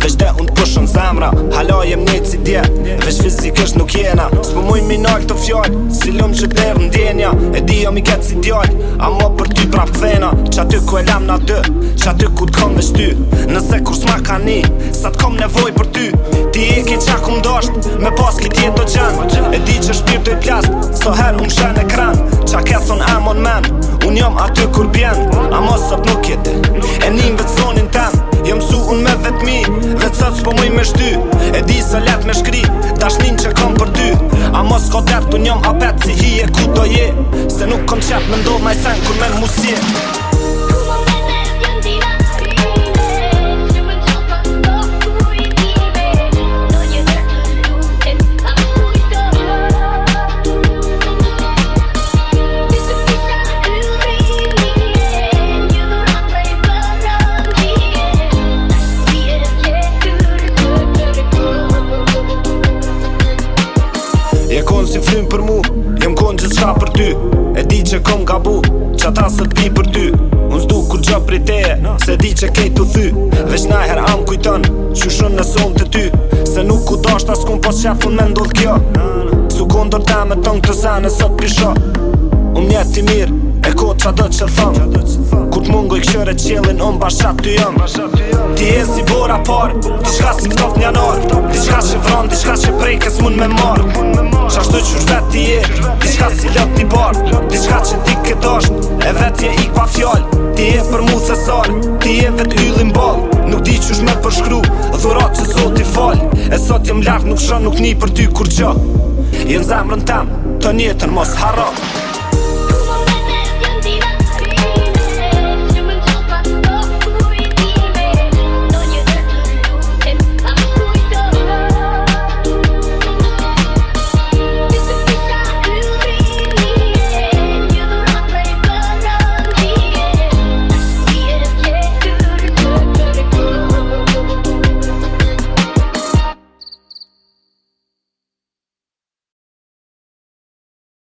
Vesh dhe unë pushën zemra Hala jem një si djet Vesh fizikësht nuk jena S'po muj mi nalë të fjall Si lumë që derë ndjenja E di jam i këtë si djall A mo për ty prap fena Qa ty ku e lem na dy Qa ty ku t'kom vesh ty Nëse kur s'ma ka ni Sa t'kom nevoj për ty dashnin që kam për dy A mos ko dertë unë apet si hi e ku do je Se nuk kom qep me ndodh sen kur me musje zymë për mu Jëm konë gjithë për ty E di që kom gabu Qa ta së t'pi për ty Unë s'du kur gjë për i teje Se di që kej t'u thy Vesh na her am kujton Që shënë në son të ty Se nuk ku dasht as kun pas shafun me ndodh kjo Su kondor ta me tëng të sa nësot pisho Unë njetë mirë E ko qa qadët që lëfën Ku të mungu i këshër e qëllin Unë bashat të jëmë Ti e si bora parë Ti shka si këtof një anorë Ti shka që vronë Ti shka që prej kësë mund me marë qashtu që shvet ti e Ti shka si lët një barë Ti shka që ti këtë është E vet je i pa fjallë Ti e për mu se Ti e vet yllin balë Nuk di që shme përshkru Dhorat që zot i falë E sot jem lartë nuk shonë Nuk një për ty kur gjë Jënë zemrën tem Të njetën mos harrat